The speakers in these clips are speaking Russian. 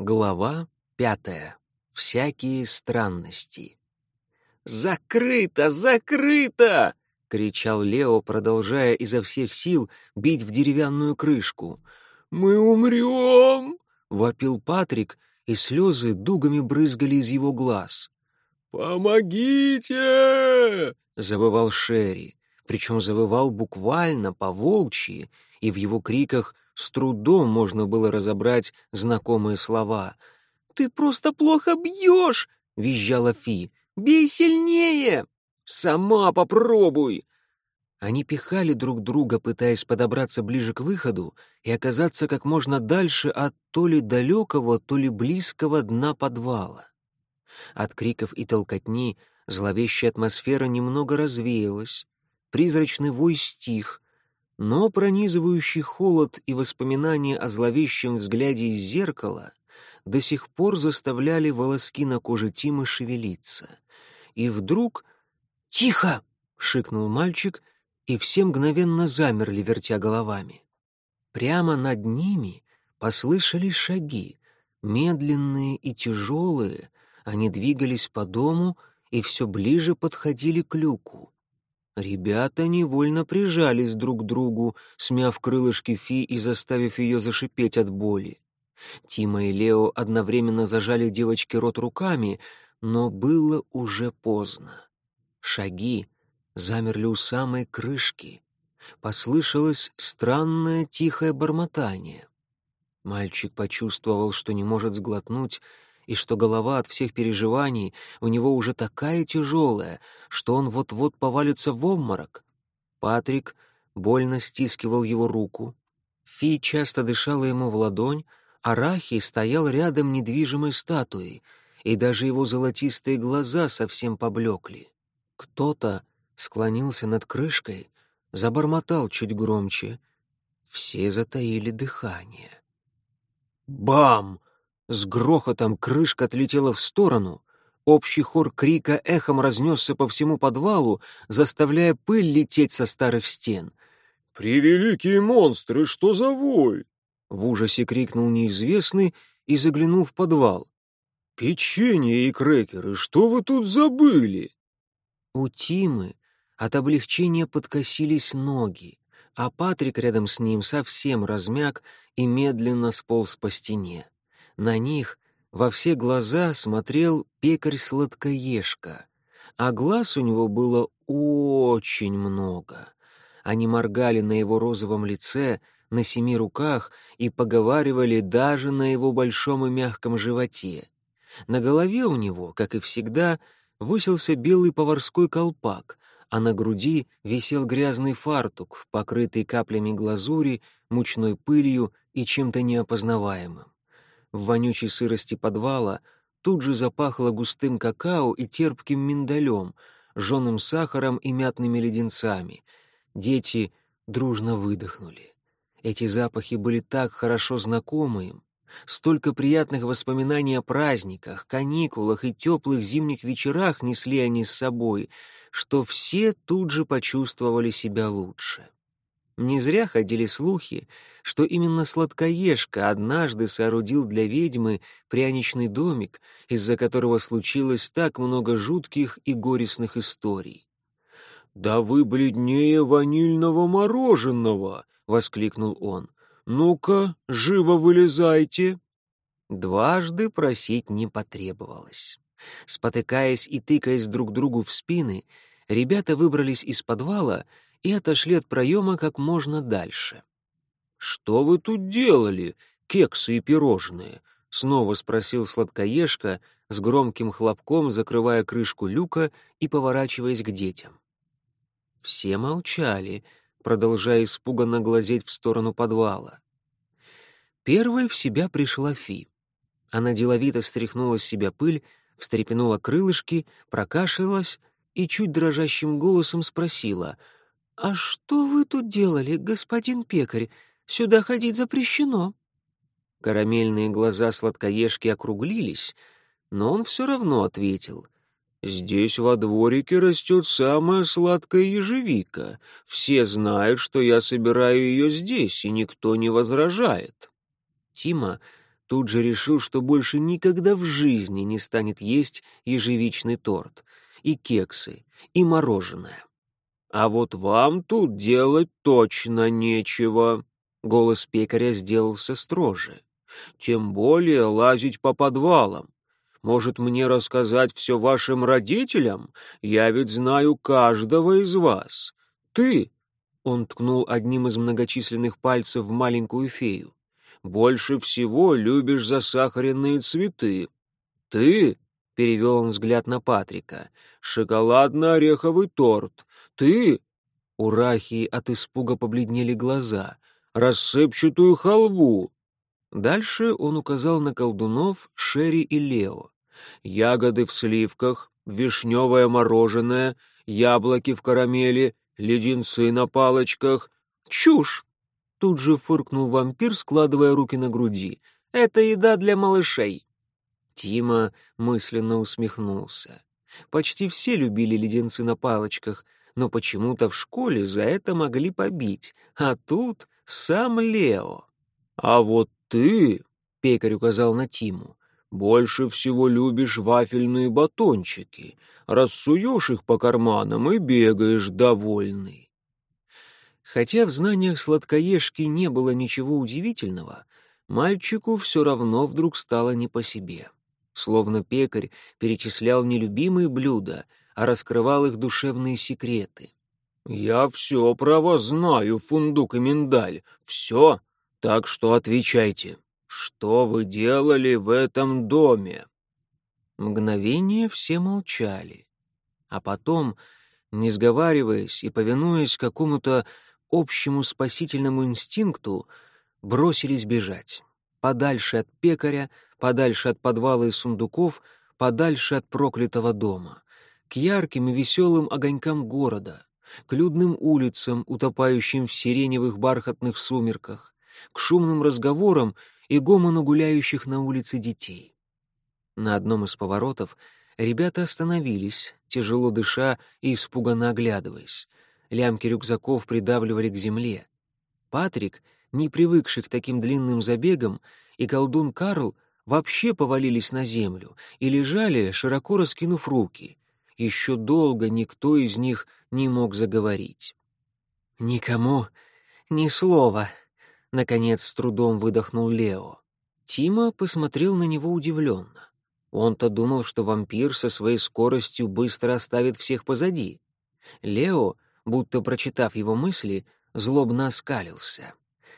Глава пятая. Всякие странности. «Закрыто! Закрыто!» — кричал Лео, продолжая изо всех сил бить в деревянную крышку. «Мы умрем!» — вопил Патрик, и слезы дугами брызгали из его глаз. «Помогите!» — завывал Шерри, причем завывал буквально по-волчьи, и в его криках с трудом можно было разобрать знакомые слова. «Ты просто плохо бьешь!» — визжала Фи. «Бей сильнее!» «Сама попробуй!» Они пихали друг друга, пытаясь подобраться ближе к выходу и оказаться как можно дальше от то ли далекого, то ли близкого дна подвала. От криков и толкотни зловещая атмосфера немного развеялась, призрачный вой стих, но пронизывающий холод и воспоминания о зловещем взгляде из зеркала до сих пор заставляли волоски на коже Тимы шевелиться. И вдруг «Тихо!» — шикнул мальчик, и все мгновенно замерли, вертя головами. Прямо над ними послышались шаги, медленные и тяжелые, они двигались по дому и все ближе подходили к люку. Ребята невольно прижались друг к другу, смяв крылышки Фи и заставив ее зашипеть от боли. Тима и Лео одновременно зажали девочке рот руками, но было уже поздно. Шаги замерли у самой крышки. Послышалось странное тихое бормотание. Мальчик почувствовал, что не может сглотнуть, и что голова от всех переживаний у него уже такая тяжелая, что он вот-вот повалится в обморок. Патрик больно стискивал его руку. Фи часто дышала ему в ладонь, а Рахи стоял рядом недвижимой статуей, и даже его золотистые глаза совсем поблекли. Кто-то склонился над крышкой, забормотал чуть громче. Все затаили дыхание. «Бам!» С грохотом крышка отлетела в сторону. Общий хор крика эхом разнесся по всему подвалу, заставляя пыль лететь со старых стен. «Превеликие монстры, что за вой?» В ужасе крикнул неизвестный и заглянул в подвал. «Печенье и крекеры, что вы тут забыли?» У Тимы от облегчения подкосились ноги, а Патрик рядом с ним совсем размяк и медленно сполз по стене. На них во все глаза смотрел пекарь-сладкоежка, а глаз у него было очень много. Они моргали на его розовом лице, на семи руках и поговаривали даже на его большом и мягком животе. На голове у него, как и всегда, высился белый поварской колпак, а на груди висел грязный фартук, покрытый каплями глазури, мучной пылью и чем-то неопознаваемым. В вонючей сырости подвала тут же запахло густым какао и терпким миндалем, жженым сахаром и мятными леденцами. Дети дружно выдохнули. Эти запахи были так хорошо знакомы им. Столько приятных воспоминаний о праздниках, каникулах и теплых зимних вечерах несли они с собой, что все тут же почувствовали себя лучше. Не зря ходили слухи, что именно сладкоежка однажды соорудил для ведьмы пряничный домик, из-за которого случилось так много жутких и горестных историй. «Да вы бледнее ванильного мороженого!» — воскликнул он. «Ну-ка, живо вылезайте!» Дважды просить не потребовалось. Спотыкаясь и тыкаясь друг другу в спины, ребята выбрались из подвала — и отошли от проема как можно дальше. «Что вы тут делали, кексы и пирожные?» — снова спросил сладкоежка, с громким хлопком закрывая крышку люка и поворачиваясь к детям. Все молчали, продолжая испуганно глазеть в сторону подвала. Первой в себя пришла Фи. Она деловито стряхнула с себя пыль, встрепенула крылышки, прокашлялась и чуть дрожащим голосом спросила — «А что вы тут делали, господин пекарь? Сюда ходить запрещено». Карамельные глаза сладкоежки округлились, но он все равно ответил. «Здесь во дворике растет самая сладкая ежевика. Все знают, что я собираю ее здесь, и никто не возражает». Тима тут же решил, что больше никогда в жизни не станет есть ежевичный торт, и кексы, и мороженое. «А вот вам тут делать точно нечего», — голос пекаря сделался строже. «Тем более лазить по подвалам. Может, мне рассказать все вашим родителям? Я ведь знаю каждого из вас. Ты, — он ткнул одним из многочисленных пальцев в маленькую фею, — больше всего любишь засахаренные цветы. Ты, — перевел он взгляд на Патрика, — шоколадно-ореховый торт. Ты, — у Рахи от испуга побледнели глаза, — рассыпчатую халву. Дальше он указал на колдунов Шерри и Лео. Ягоды в сливках, вишневое мороженое, яблоки в карамели, леденцы на палочках. Чушь! Тут же фыркнул вампир, складывая руки на груди. Это еда для малышей. Тима мысленно усмехнулся. Почти все любили леденцы на палочках, но почему-то в школе за это могли побить, а тут сам Лео. «А вот ты», — пекарь указал на Тиму, — «больше всего любишь вафельные батончики, рассуешь их по карманам и бегаешь довольный». Хотя в знаниях сладкоежки не было ничего удивительного, мальчику все равно вдруг стало не по себе. Словно пекарь перечислял не любимые блюда, а раскрывал их душевные секреты. «Я все про вас знаю, фундук и миндаль, все, так что отвечайте, что вы делали в этом доме?» Мгновение все молчали, а потом, не сговариваясь и повинуясь какому-то общему спасительному инстинкту, бросились бежать. Подальше от пекаря, подальше от подвала и сундуков, подальше от проклятого дома, к ярким и веселым огонькам города, к людным улицам, утопающим в сиреневых бархатных сумерках, к шумным разговорам и гомону гуляющих на улице детей. На одном из поворотов ребята остановились, тяжело дыша и испуганно оглядываясь. Лямки рюкзаков придавливали к земле. Патрик, не привыкший к таким длинным забегам, и колдун Карл вообще повалились на землю и лежали, широко раскинув руки. Еще долго никто из них не мог заговорить. «Никому ни слова», — наконец с трудом выдохнул Лео. Тима посмотрел на него удивленно. Он-то думал, что вампир со своей скоростью быстро оставит всех позади. Лео, будто прочитав его мысли, злобно оскалился.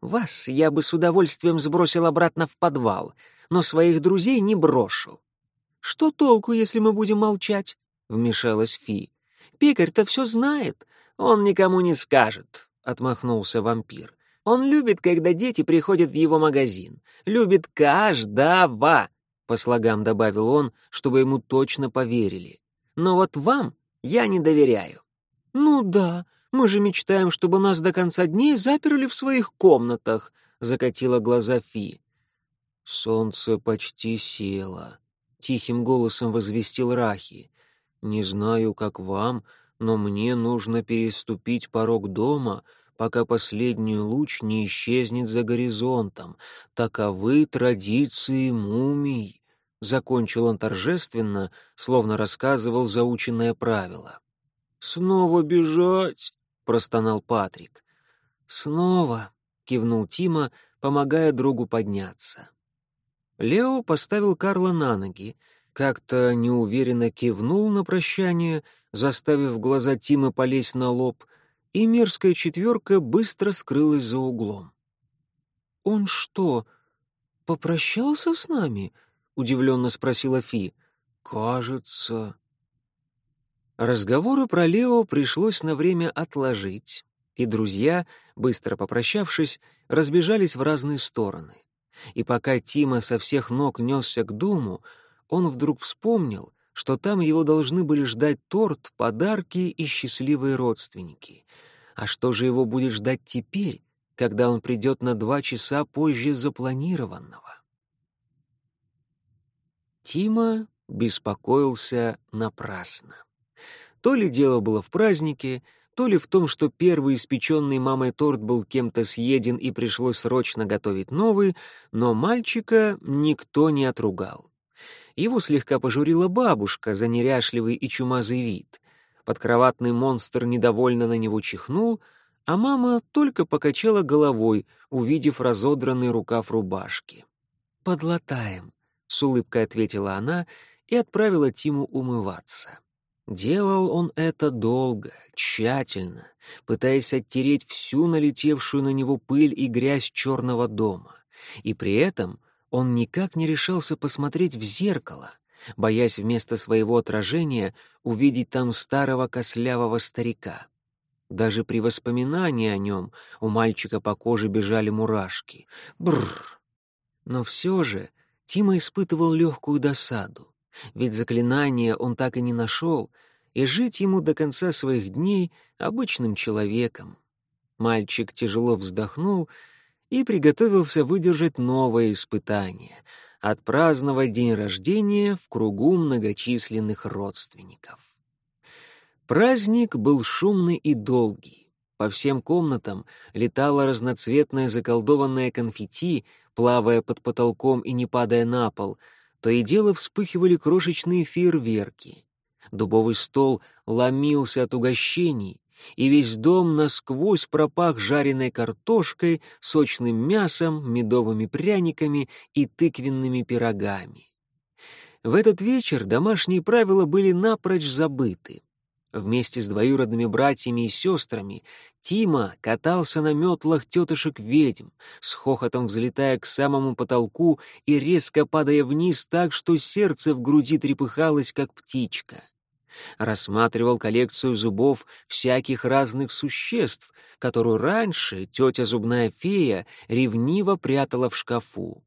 «Вас я бы с удовольствием сбросил обратно в подвал, но своих друзей не брошу». «Что толку, если мы будем молчать?» — вмешалась Фи. «Пекарь-то все знает, он никому не скажет», — отмахнулся вампир. Он любит, когда дети приходят в его магазин. Любит каждого, по слогам добавил он, чтобы ему точно поверили. Но вот вам я не доверяю. Ну да, мы же мечтаем, чтобы нас до конца дней заперли в своих комнатах, закатила глаза Фи. Солнце почти село, тихим голосом возвестил Рахи. Не знаю, как вам, но мне нужно переступить порог дома пока последний луч не исчезнет за горизонтом. Таковы традиции мумий. Закончил он торжественно, словно рассказывал заученное правило. «Снова бежать?» — простонал Патрик. «Снова», — кивнул Тима, помогая другу подняться. Лео поставил Карла на ноги, как-то неуверенно кивнул на прощание, заставив глаза Тима полезть на лоб, и мерзкая четверка быстро скрылась за углом. «Он что, попрощался с нами?» — удивленно спросила Фи. «Кажется...» Разговоры про Лео пришлось на время отложить, и друзья, быстро попрощавшись, разбежались в разные стороны. И пока Тима со всех ног несся к дому, он вдруг вспомнил, что там его должны были ждать торт, подарки и счастливые родственники. А что же его будет ждать теперь, когда он придет на два часа позже запланированного? Тима беспокоился напрасно. То ли дело было в празднике, то ли в том, что первый испеченный мамой торт был кем-то съеден и пришлось срочно готовить новый, но мальчика никто не отругал. Его слегка пожурила бабушка за неряшливый и чумазый вид. Подкроватный монстр недовольно на него чихнул, а мама только покачала головой, увидев разодранный рукав рубашки. «Подлатаем», — с улыбкой ответила она и отправила Тиму умываться. Делал он это долго, тщательно, пытаясь оттереть всю налетевшую на него пыль и грязь черного дома. И при этом он никак не решался посмотреть в зеркало, боясь вместо своего отражения увидеть там старого кослявого старика. Даже при воспоминании о нем у мальчика по коже бежали мурашки. Бррр! Но все же Тима испытывал легкую досаду. Ведь заклинание он так и не нашел, и жить ему до конца своих дней обычным человеком. Мальчик тяжело вздохнул и приготовился выдержать новое испытание — отпраздновать день рождения в кругу многочисленных родственников. Праздник был шумный и долгий. По всем комнатам летало разноцветное заколдованное конфетти, плавая под потолком и не падая на пол — то и дело вспыхивали крошечные фейерверки. Дубовый стол ломился от угощений, и весь дом насквозь пропах жареной картошкой, сочным мясом, медовыми пряниками и тыквенными пирогами. В этот вечер домашние правила были напрочь забыты. Вместе с двоюродными братьями и сестрами Тима катался на метлах тетушек-ведьм, с хохотом взлетая к самому потолку и резко падая вниз так, что сердце в груди трепыхалось, как птичка. Рассматривал коллекцию зубов всяких разных существ, которую раньше тетя зубная фея ревниво прятала в шкафу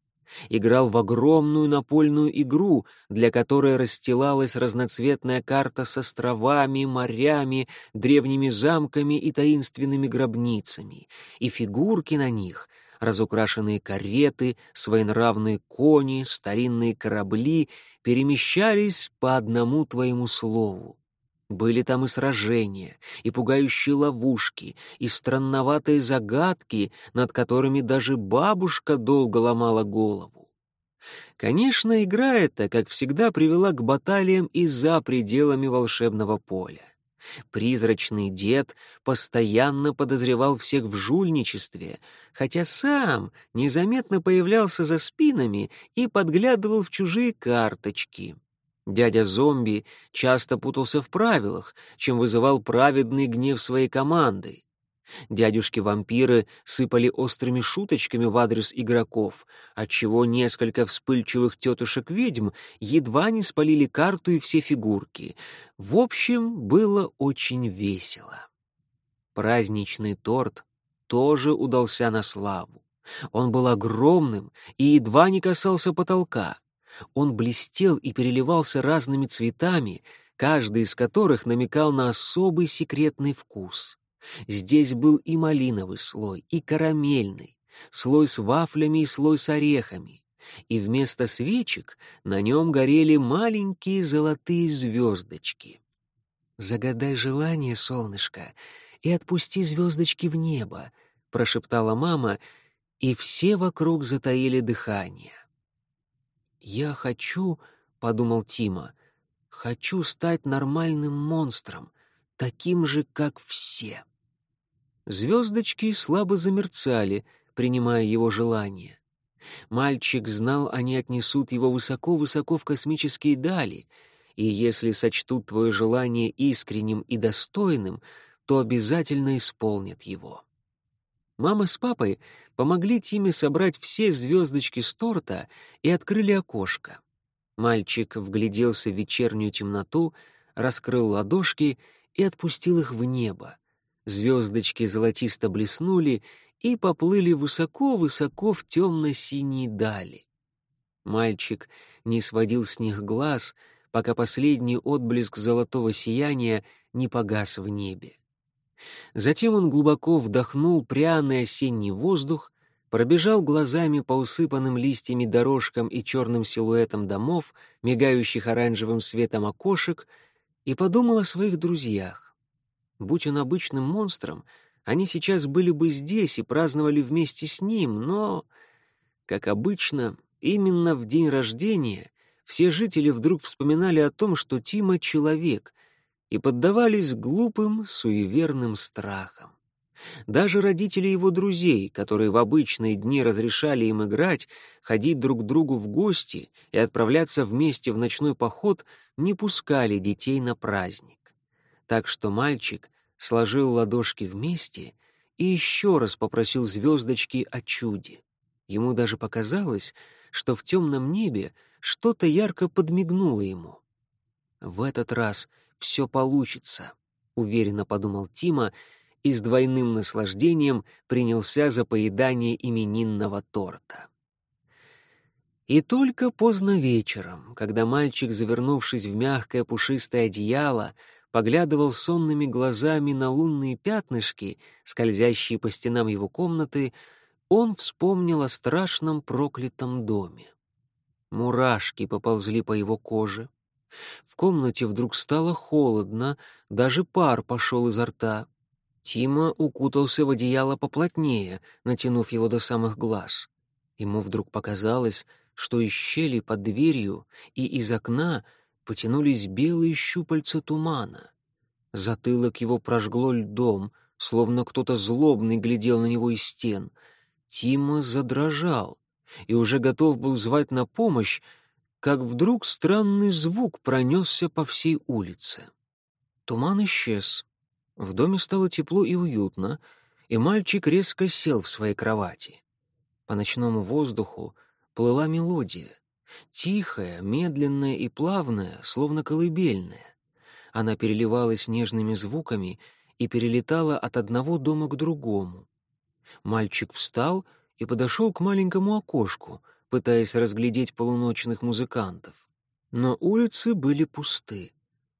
играл в огромную напольную игру, для которой расстилалась разноцветная карта с островами, морями, древними замками и таинственными гробницами, и фигурки на них, разукрашенные кареты, своенравные кони, старинные корабли перемещались по одному твоему слову. Были там и сражения, и пугающие ловушки, и странноватые загадки, над которыми даже бабушка долго ломала голову. Конечно, игра эта, как всегда, привела к баталиям и за пределами волшебного поля. Призрачный дед постоянно подозревал всех в жульничестве, хотя сам незаметно появлялся за спинами и подглядывал в чужие карточки. Дядя-зомби часто путался в правилах, чем вызывал праведный гнев своей команды. Дядюшки-вампиры сыпали острыми шуточками в адрес игроков, отчего несколько вспыльчивых тетушек-ведьм едва не спалили карту и все фигурки. В общем, было очень весело. Праздничный торт тоже удался на славу. Он был огромным и едва не касался потолка. Он блестел и переливался разными цветами, каждый из которых намекал на особый секретный вкус. Здесь был и малиновый слой, и карамельный, слой с вафлями и слой с орехами. И вместо свечек на нем горели маленькие золотые звездочки. «Загадай желание, солнышко, и отпусти звездочки в небо», — прошептала мама, и все вокруг затаили дыхание. «Я хочу», — подумал Тима, — «хочу стать нормальным монстром, таким же, как все». Звездочки слабо замерцали, принимая его желание. Мальчик знал, они отнесут его высоко-высоко в космические дали, и если сочтут твое желание искренним и достойным, то обязательно исполнят его. Мама с папой помогли Тиме собрать все звездочки с торта и открыли окошко. Мальчик вгляделся в вечернюю темноту, раскрыл ладошки и отпустил их в небо. Звездочки золотисто блеснули и поплыли высоко-высоко в темно-синие дали. Мальчик не сводил с них глаз, пока последний отблеск золотого сияния не погас в небе. Затем он глубоко вдохнул пряный осенний воздух, пробежал глазами по усыпанным листьями дорожкам и черным силуэтам домов, мигающих оранжевым светом окошек, и подумал о своих друзьях. Будь он обычным монстром, они сейчас были бы здесь и праздновали вместе с ним, но, как обычно, именно в день рождения все жители вдруг вспоминали о том, что Тима — человек, и поддавались глупым, суеверным страхам. Даже родители его друзей, которые в обычные дни разрешали им играть, ходить друг к другу в гости и отправляться вместе в ночной поход, не пускали детей на праздник. Так что мальчик сложил ладошки вместе и еще раз попросил звездочки о чуде. Ему даже показалось, что в темном небе что-то ярко подмигнуло ему. «В этот раз все получится», — уверенно подумал Тима и с двойным наслаждением принялся за поедание именинного торта. И только поздно вечером, когда мальчик, завернувшись в мягкое пушистое одеяло, поглядывал сонными глазами на лунные пятнышки, скользящие по стенам его комнаты, он вспомнил о страшном проклятом доме. Мурашки поползли по его коже. В комнате вдруг стало холодно, даже пар пошел изо рта. Тима укутался в одеяло поплотнее, натянув его до самых глаз. Ему вдруг показалось, что из щели под дверью и из окна потянулись белые щупальца тумана. Затылок его прожгло льдом, словно кто-то злобный глядел на него из стен. Тима задрожал и уже готов был звать на помощь, как вдруг странный звук пронесся по всей улице. Туман исчез. В доме стало тепло и уютно, и мальчик резко сел в своей кровати. По ночному воздуху плыла мелодия, тихая, медленная и плавная, словно колыбельная. Она переливалась нежными звуками и перелетала от одного дома к другому. Мальчик встал и подошел к маленькому окошку, пытаясь разглядеть полуночных музыкантов. Но улицы были пусты.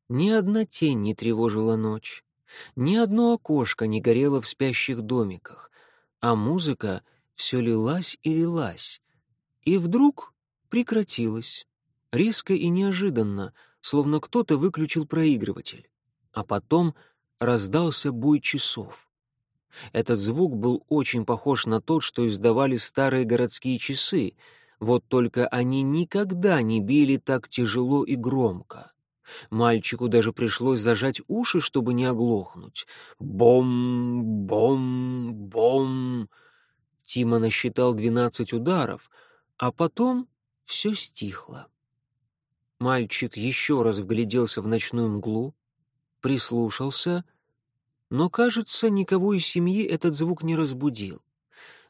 Ни одна тень не тревожила ночь, ни одно окошко не горело в спящих домиках, а музыка все лилась и лилась. И вдруг прекратилась, резко и неожиданно, словно кто-то выключил проигрыватель. А потом раздался бой часов. Этот звук был очень похож на тот, что издавали старые городские часы, вот только они никогда не били так тяжело и громко. Мальчику даже пришлось зажать уши, чтобы не оглохнуть. Бом, бом, бом. Тима насчитал двенадцать ударов, а потом все стихло. Мальчик еще раз вгляделся в ночную мглу, прислушался — но, кажется, никого из семьи этот звук не разбудил.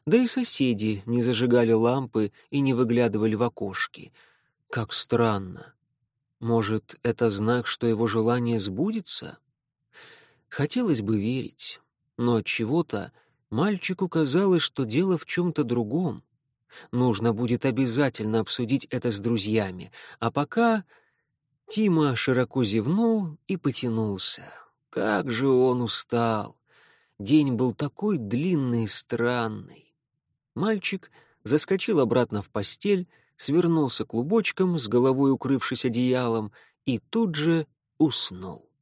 Да и соседи не зажигали лампы и не выглядывали в окошки. Как странно. Может, это знак, что его желание сбудется? Хотелось бы верить, но от чего-то мальчику казалось, что дело в чем-то другом. Нужно будет обязательно обсудить это с друзьями, а пока Тима широко зевнул и потянулся. Как же он устал! День был такой длинный и странный. Мальчик заскочил обратно в постель, свернулся клубочком, с головой укрывшись одеялом, и тут же уснул.